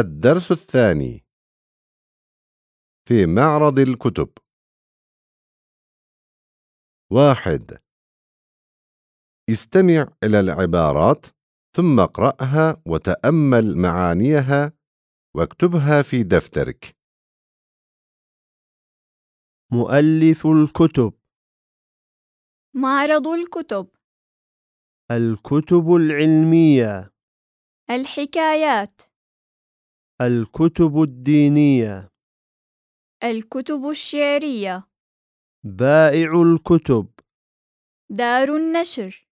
الدرس الثاني. في معرض الكتب. واحد. استمع إلى العبارات ثم اقرأها وتأمل معانيها واكتبها في دفترك. مؤلف الكتب. معرض الكتب. الكتب العلمية. الحكايات. الكتب الدينية. الكتب الشعرية. بائع الكتب. دار النشر.